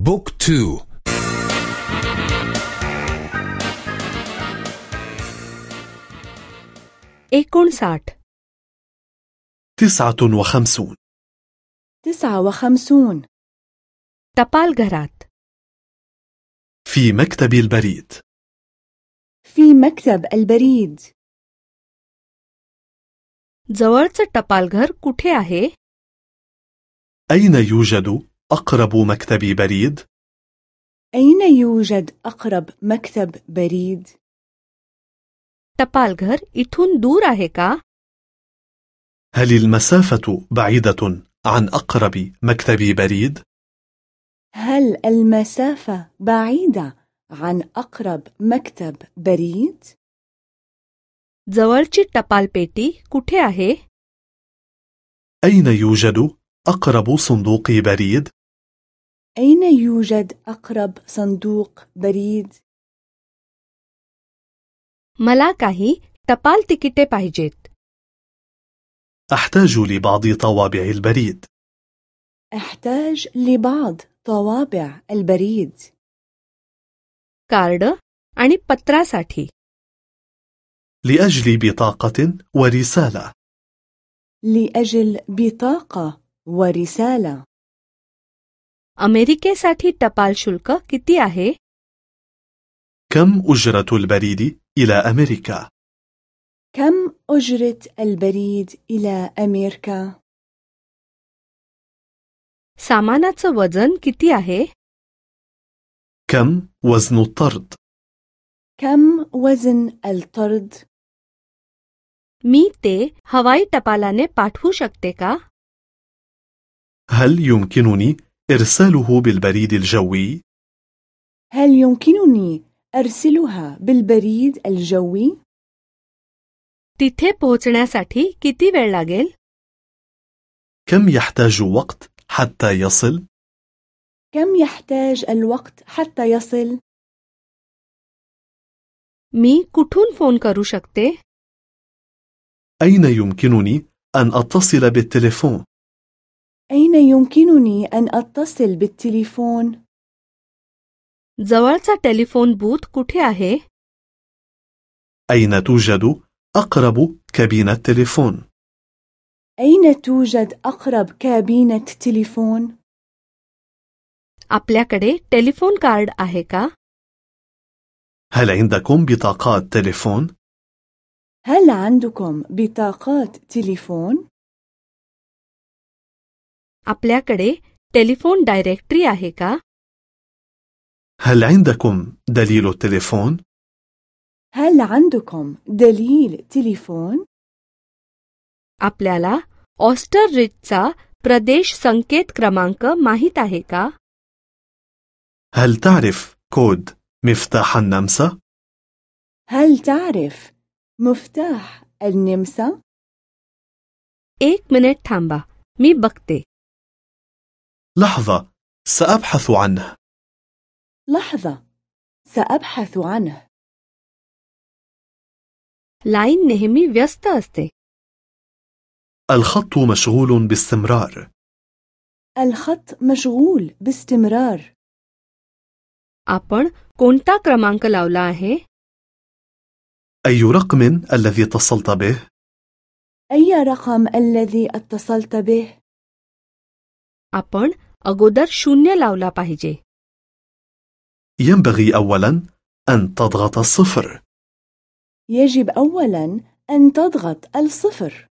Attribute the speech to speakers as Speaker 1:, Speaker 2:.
Speaker 1: بوك تو
Speaker 2: एकोणसाठ
Speaker 3: تسعة وخمسون
Speaker 4: تسعة وخمسون
Speaker 2: टपाल घरात
Speaker 3: في مكتب البريد
Speaker 4: في مكتب البريد
Speaker 2: जवळचं टपालघर कुठे आहे
Speaker 3: أين يوجد أقرب مكتب بريد؟
Speaker 4: أين يوجد أقرب مكتب بريد؟
Speaker 2: टपालघर इथून दूर आहे का
Speaker 3: هل المسافة بعيدة عن أقرب مكتب بريد؟
Speaker 4: هل المسافة بعيدة عن أقرب مكتب بريد؟
Speaker 2: जवळची टपाल पेटी कुठे आहे
Speaker 3: أين يوجد أقرب صندوق بريد؟
Speaker 4: أين يوجد أقرب صندوق بريد؟
Speaker 2: मला काही टपाल तिकिटे पाहिजेत
Speaker 3: أحتاج لبعض طوابع البريد
Speaker 4: أحتاج لبعض طوابع البريد
Speaker 2: कार्ड आणि पत्रासाठी
Speaker 3: لأجل بطاقة ورسالة
Speaker 4: لأجل بطاقة ورسالة
Speaker 2: अमेरिकेसाठी टपाल शुल्क किती आहे
Speaker 3: كم أجرة البريد إلى أمريكا؟
Speaker 4: كم أجرة البريد إلى أمريكا؟
Speaker 2: सामानाचं वजन किती आहे
Speaker 3: كم وزن الطرد؟
Speaker 4: كم وزن الطرد؟
Speaker 2: मी ते हवाई टपालाने पाठवू शकते का
Speaker 3: هل يمكنني إرساله بالبريد الجوي؟
Speaker 4: هل يمكنني أرسلها بالبريد الجوي؟
Speaker 2: तिथे पोहोचण्यासाठी किती वेळ लागेल
Speaker 3: كم يحتاج وقت حتى يصل؟
Speaker 4: كم يحتاج الوقت حتى يصل؟
Speaker 2: मी कुठून फोन करू शकते
Speaker 3: أين يمكنني أن أتصل بالتليفون؟
Speaker 4: أين يمكنني أن أتصل بالتليفون؟
Speaker 2: जवळचा टेलिफोन बूथ कुठे आहे
Speaker 3: أين توجد أقرب كابينة تليفون؟
Speaker 4: أين توجد أقرب كابينة تليفون؟
Speaker 2: आपल्याकडे टेलिफोन कार्ड आहे का
Speaker 3: هل عندكم بطاقات تليفون؟
Speaker 4: هل عندكم بطاقات تليفون؟
Speaker 2: आपल्याकडे टेलिफोन डायरेक्टरी आहे का
Speaker 3: هل عندكم دليل التليفون؟
Speaker 4: هل عندكم دليل تليفون؟
Speaker 2: आपल्याला ऑस्टर रिचचा प्रदेश संकेत क्रमांक माहीत आहे का
Speaker 3: هل تعرف كود مفتاح النمسا؟
Speaker 4: هل تعرف مفتاح النمسا؟
Speaker 2: एक मिनिट थांबा मी बघते
Speaker 3: لحظة سأبحث عنه
Speaker 4: لحظة سأبحث عنه
Speaker 2: लाईन नेहमी व्यस्त असते
Speaker 3: الخط مشغول باستمرار
Speaker 4: الخط مشغول باستمرار
Speaker 2: आपण कोणता क्रमांक लावला आहे
Speaker 3: أي رقم الذي اتصلت به؟
Speaker 4: أي رقم الذي اتصلت به؟
Speaker 2: आपण अगोदर शून्य लावला पाहिजे.
Speaker 3: ينبغي أولا أن تضغط الصفر.
Speaker 4: يجب أولا أن تضغط الصفر.